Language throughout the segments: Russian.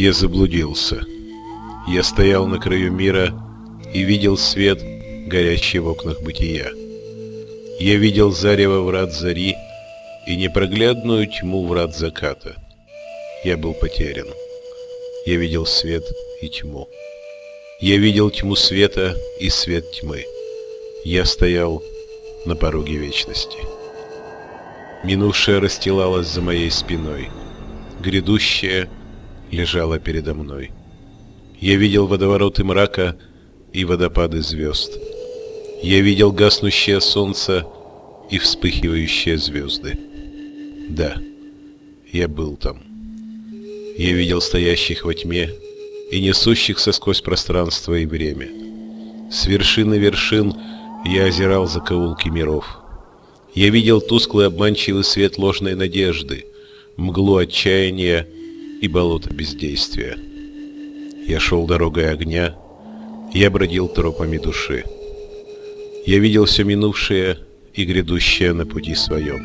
Я заблудился. Я стоял на краю мира и видел свет, горящий в окнах бытия. Я видел зарево врат зари и непроглядную тьму врат заката. Я был потерян. Я видел свет и тьму. Я видел тьму света и свет тьмы. Я стоял на пороге вечности. Минувшее расстилалось за моей спиной. Грядущее лежало передо мной. Я видел водовороты мрака и водопады звезд. Я видел гаснущее солнце и вспыхивающие звезды. Да, я был там. Я видел стоящих во тьме и несущихся сквозь пространство и время. С вершины вершин я озирал закоулки миров. Я видел тусклый обманчивый свет ложной надежды, мглу отчаяния и болото бездействия. Я шел дорогой огня, я бродил тропами души. Я видел все минувшее и грядущее на пути своем.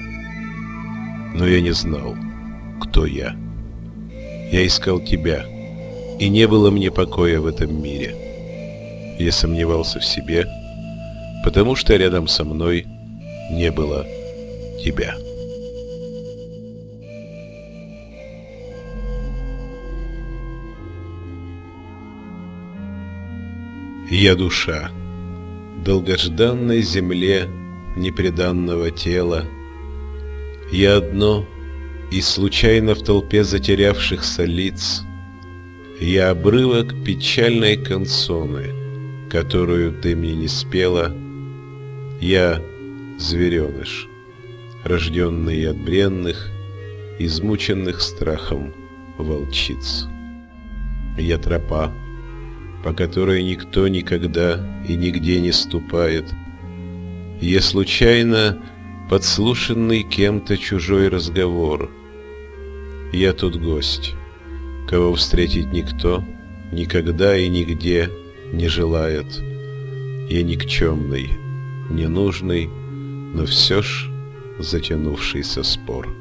Но я не знал, кто я. Я искал тебя, и не было мне покоя в этом мире. Я сомневался в себе, потому что рядом со мной не было тебя. Я душа, долгожданной земле непреданного тела. Я одно, и случайно в толпе затерявшихся лиц. Я обрывок печальной консоны, которую ты мне не спела. Я звереныш, рожденный от бренных, измученных страхом волчиц. Я тропа, по которой никто никогда и нигде не ступает. Я случайно подслушанный кем-то чужой разговор. Я тут гость, кого встретить никто никогда и нигде не желает. Я никчемный, ненужный, но все ж затянувшийся спор.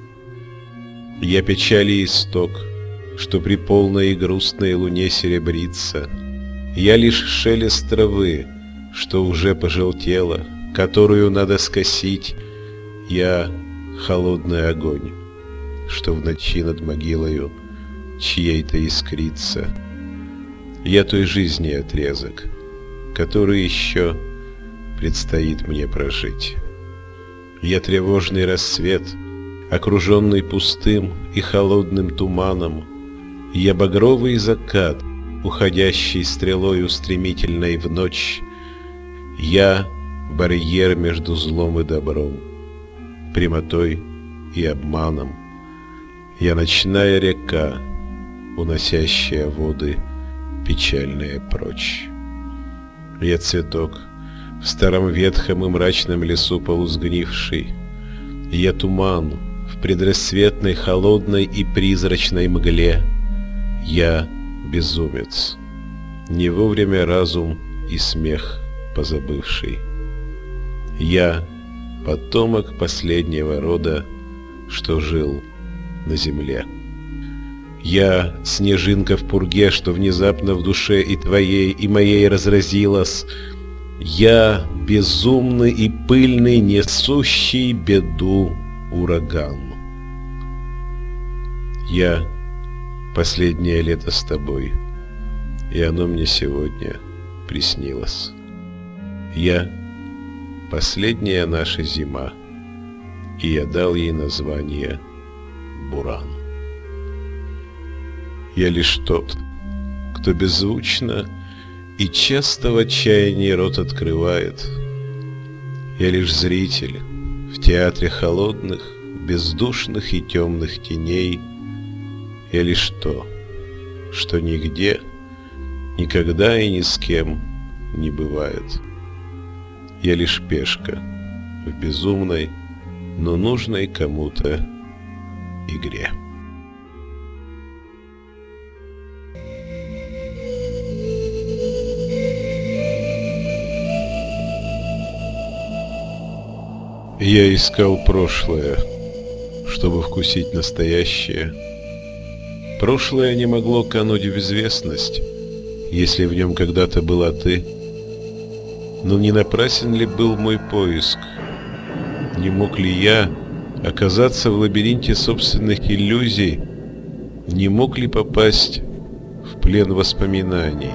Я печали исток, что при полной и грустной луне серебрится — я лишь шелест травы, что уже пожелтела, которую надо скосить. Я холодный огонь, что в ночи над могилою чьей-то искрится. Я той жизни отрезок, который еще предстоит мне прожить. Я тревожный рассвет, окруженный пустым и холодным туманом. Я багровый закат — уходящей стрелою стремительной в ночь, Я — барьер между злом и добром, прямотой и обманом. Я ночная река, уносящая воды печальные прочь. Я цветок, в старом ветхом и мрачном лесу полузгнивший. Я туман, в предрассветной холодной и призрачной мгле. Я безумец, не вовремя разум и смех позабывший. Я — потомок последнего рода, что жил на земле. Я — снежинка в пурге, что внезапно в душе и твоей, и моей разразилась. Я — безумный и пыльный, несущий беду ураган. Я — последнее лето с тобой, и оно мне сегодня приснилось. Я — последняя наша зима, и я дал ей название Буран. Я лишь тот, кто беззвучно и часто в отчаянии рот открывает. Я лишь зритель в театре холодных, бездушных и темных теней — я лишь то, что нигде, никогда и ни с кем не бывает. Я лишь пешка в безумной, но нужной кому-то игре. Я искал прошлое, чтобы вкусить настоящее – Прошлое не могло кануть в известность, если в нем когда-то была ты. Но не напрасен ли был мой поиск? Не мог ли я оказаться в лабиринте собственных иллюзий? Не мог ли попасть в плен воспоминаний?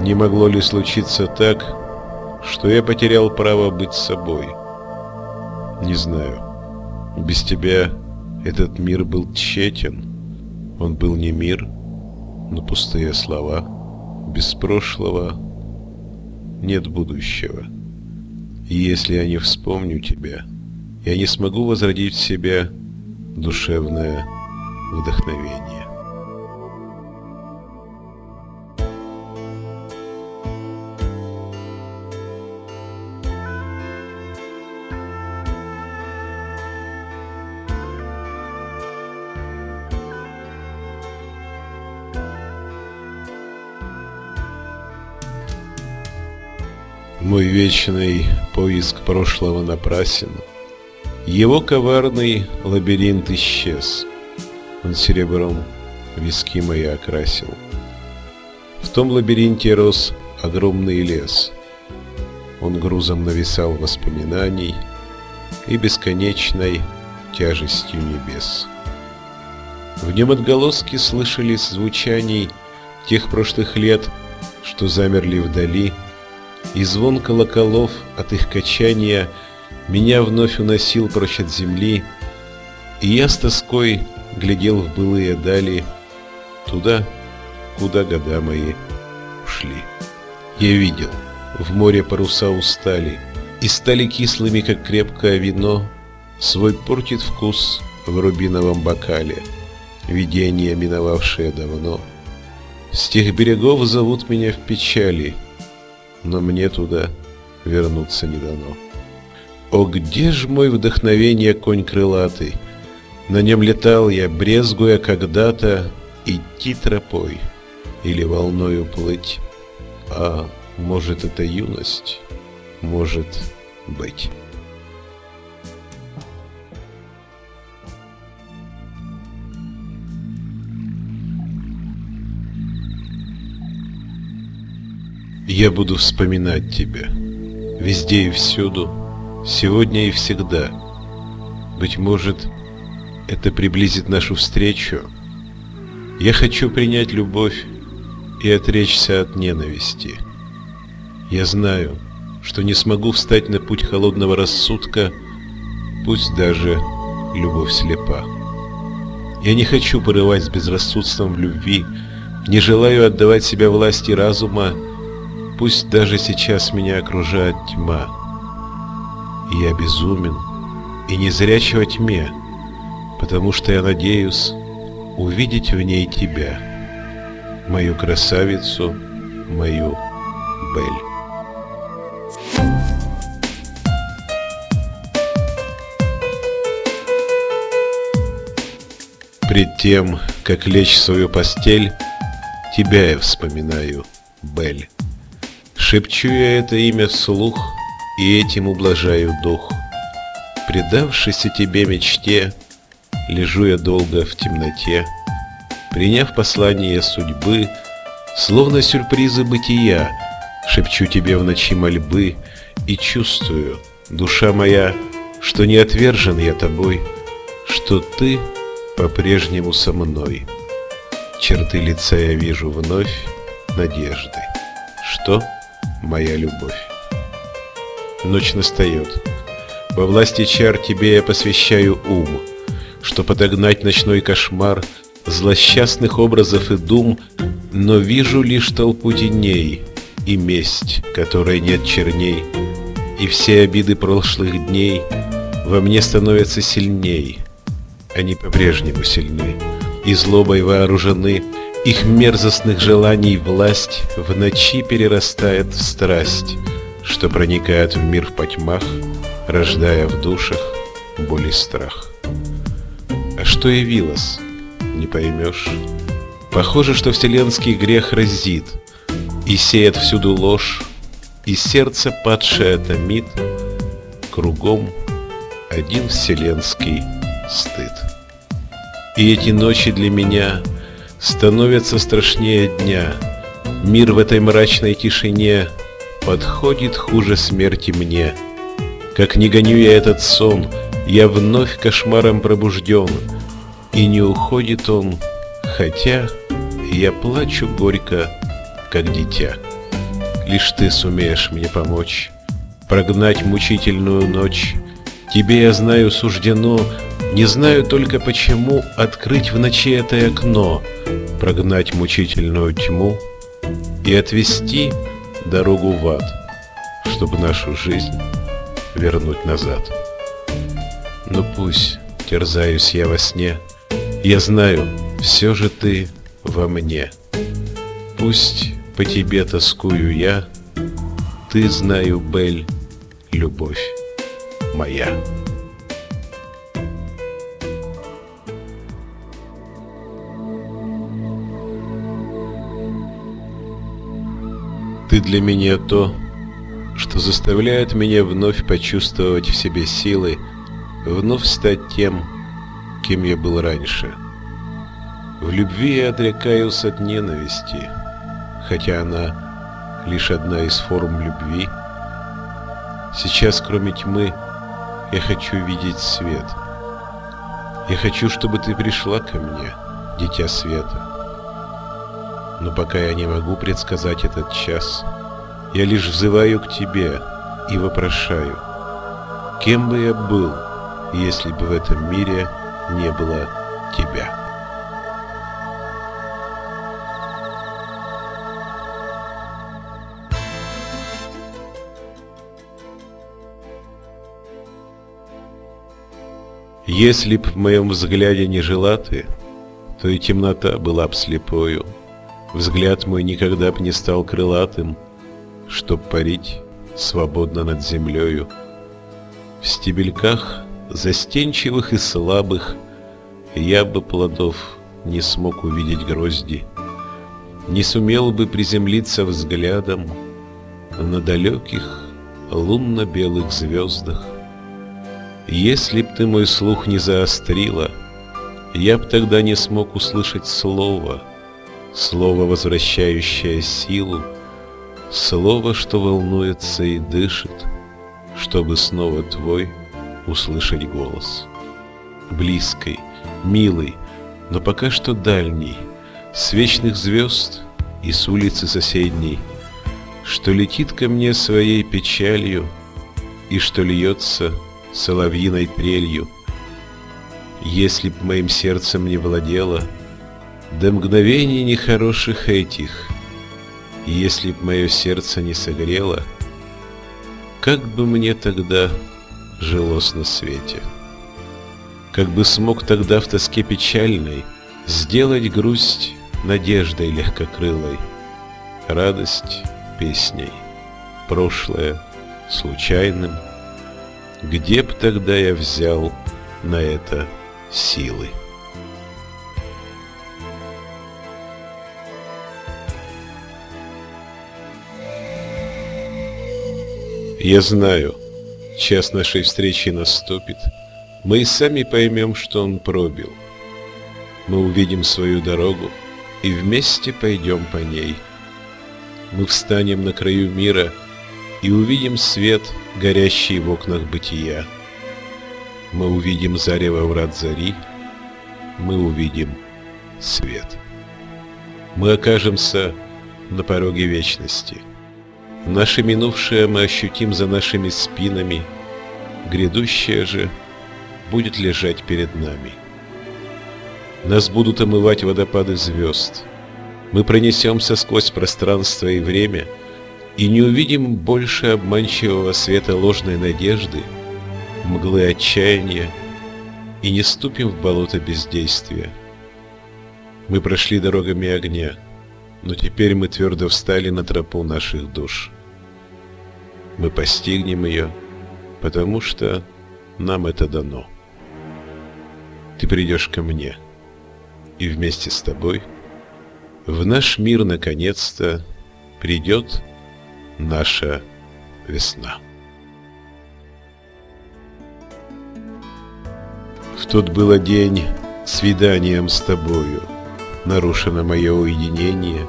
Не могло ли случиться так, что я потерял право быть собой? Не знаю. Без тебя этот мир был тщетен. Он был не мир, но пустые слова. Без прошлого нет будущего. И если я не вспомню тебя, я не смогу возродить в себе душевное вдохновение. Мой вечный поиск прошлого напрасен. Его коварный лабиринт исчез. Он серебром виски мои окрасил. В том лабиринте рос огромный лес. Он грузом нависал воспоминаний и бесконечной тяжестью небес. В нем отголоски слышались звучаний тех прошлых лет, что замерли вдали, и звон колоколов от их качания меня вновь уносил прочь от земли, и я с тоской глядел в былые дали, туда, куда года мои ушли. Я видел, в море паруса устали, и стали кислыми, как крепкое вино, свой портит вкус в рубиновом бокале, видение, миновавшее давно. С тех берегов зовут меня в печали — но мне туда вернуться не дано. О, где ж мой вдохновение конь крылатый? На нем летал я, брезгуя когда-то идти тропой или волною плыть. А может, это юность? Может быть. Я буду вспоминать тебя. Везде и всюду, сегодня и всегда. Быть может, это приблизит нашу встречу. Я хочу принять любовь и отречься от ненависти. Я знаю, что не смогу встать на путь холодного рассудка, пусть даже любовь слепа. Я не хочу порывать с безрассудством в любви, не желаю отдавать себя власти разума, Пусть даже сейчас меня окружает тьма, я безумен, и не зрячий во тьме, потому что я надеюсь увидеть в ней тебя, мою красавицу, мою Бель. Пред тем, как лечь в свою постель, тебя я вспоминаю, Бель. Шепчу я это имя вслух, и этим ублажаю дух. Предавшись тебе мечте, лежу я долго в темноте, Приняв послание судьбы, словно сюрпризы бытия, Шепчу тебе в ночи мольбы и чувствую, душа моя, Что не отвержен я тобой, что ты по-прежнему со мной. Черты лица я вижу вновь надежды. Что? Моя любовь. Ночь настает. Во власти чар тебе я посвящаю ум, Что подогнать ночной кошмар Злосчастных образов и дум, Но вижу лишь толпу теней И месть, которой нет черней, И все обиды прошлых дней Во мне становятся сильней. Они по-прежнему сильны, И злобой вооружены, их мерзостных желаний власть в ночи перерастает в страсть, Что проникает в мир в потьмах, рождая в душах боль и страх. А что явилось, не поймешь. Похоже, что вселенский грех разит И сеет всюду ложь, и сердце падшее томит, Кругом один вселенский стыд. И эти ночи для меня становятся страшнее дня. Мир в этой мрачной тишине подходит хуже смерти мне. Как не гоню я этот сон, я вновь кошмаром пробужден, И не уходит он, хотя я плачу горько, как дитя. Лишь ты сумеешь мне помочь, прогнать мучительную ночь. Тебе, я знаю, суждено, не знаю только почему, Открыть в ночи это окно, прогнать мучительную тьму И отвести дорогу в ад, чтобы нашу жизнь вернуть назад. Но пусть терзаюсь я во сне, Я знаю, все же ты во мне. Пусть по тебе тоскую я, Ты, знаю, Бель, любовь моя. Ты для меня то, что заставляет меня вновь почувствовать в себе силы, вновь стать тем, кем я был раньше. В любви я отрекаюсь от ненависти, хотя она лишь одна из форм любви. Сейчас, кроме тьмы, я хочу видеть свет. Я хочу, чтобы ты пришла ко мне, дитя света. Но пока я не могу предсказать этот час, я лишь взываю к тебе и вопрошаю, кем бы я был, если бы в этом мире не было тебя. Если б в моем взгляде не жила ты, то и темнота была б слепою. Взгляд мой никогда б не стал крылатым, Чтоб парить свободно над землею. В стебельках застенчивых и слабых Я бы плодов не смог увидеть грозди, Не сумел бы приземлиться взглядом На далеких лунно-белых звездах. Если б ты мой слух не заострила, Я б тогда не смог услышать слова — Слово, возвращающее силу, Слово, что волнуется и дышит, Чтобы снова твой услышать голос. Близкий, милый, но пока что дальний, С вечных звезд и с улицы соседней, Что летит ко мне своей печалью И что льется соловьиной трелью. Если б моим сердцем не владела — до мгновений нехороших этих, Если б мое сердце не согрело, Как бы мне тогда жилось на свете? Как бы смог тогда в тоске печальной Сделать грусть надеждой легкокрылой, Радость песней, прошлое случайным, Где б тогда я взял на это силы? Я знаю, час нашей встречи наступит, мы и сами поймем, что он пробил. Мы увидим свою дорогу и вместе пойдем по ней. Мы встанем на краю мира и увидим свет, горящий в окнах бытия. Мы увидим зарево врат зари, мы увидим свет. Мы окажемся на пороге вечности — Наше минувшее мы ощутим за нашими спинами, грядущее же будет лежать перед нами. Нас будут омывать водопады звезд. Мы пронесемся сквозь пространство и время и не увидим больше обманчивого света ложной надежды, мглы отчаяния и не ступим в болото бездействия. Мы прошли дорогами огня — но теперь мы твердо встали на тропу наших душ. Мы постигнем ее, потому что нам это дано. Ты придешь ко мне, и вместе с тобой в наш мир наконец-то придет наша весна. В тот был день свиданием с тобою нарушено мое уединение.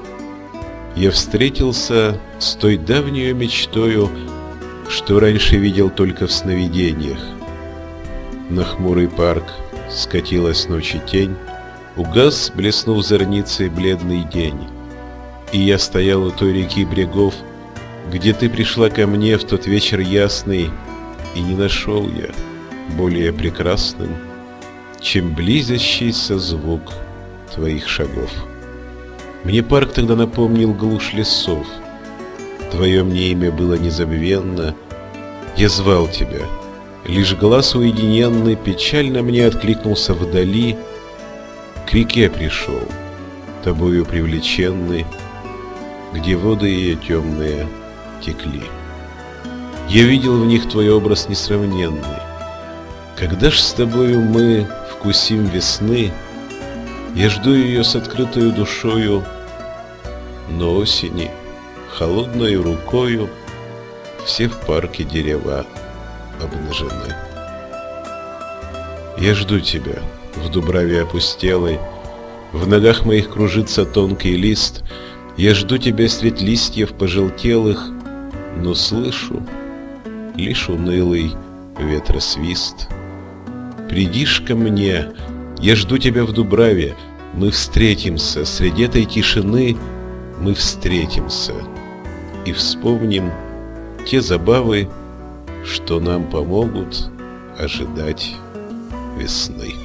Я встретился с той давней мечтою, что раньше видел только в сновидениях. На хмурый парк скатилась ночи тень, угас, блеснув зорницей бледный день. И я стоял у той реки брегов, где ты пришла ко мне в тот вечер ясный, и не нашел я более прекрасным, чем близящийся звук твоих шагов. Мне парк тогда напомнил глушь лесов. Твое мне имя было незабвенно. Я звал тебя. Лишь глаз уединенный печально мне откликнулся вдали. К реке пришел, тобою привлеченный, где воды ее темные текли. Я видел в них твой образ несравненный. Когда ж с тобою мы вкусим весны, Я жду ее с открытой душою, Но осени, холодной рукою, Все в парке дерева обнажены. Я жду тебя в дубраве опустелой, В ногах моих кружится тонкий лист, Я жду тебя средь листьев пожелтелых, Но слышу лишь унылый ветросвист. Придишь ко мне, я жду тебя в Дубраве, мы встретимся. Среди этой тишины, мы встретимся. И вспомним те забавы, что нам помогут ожидать весны.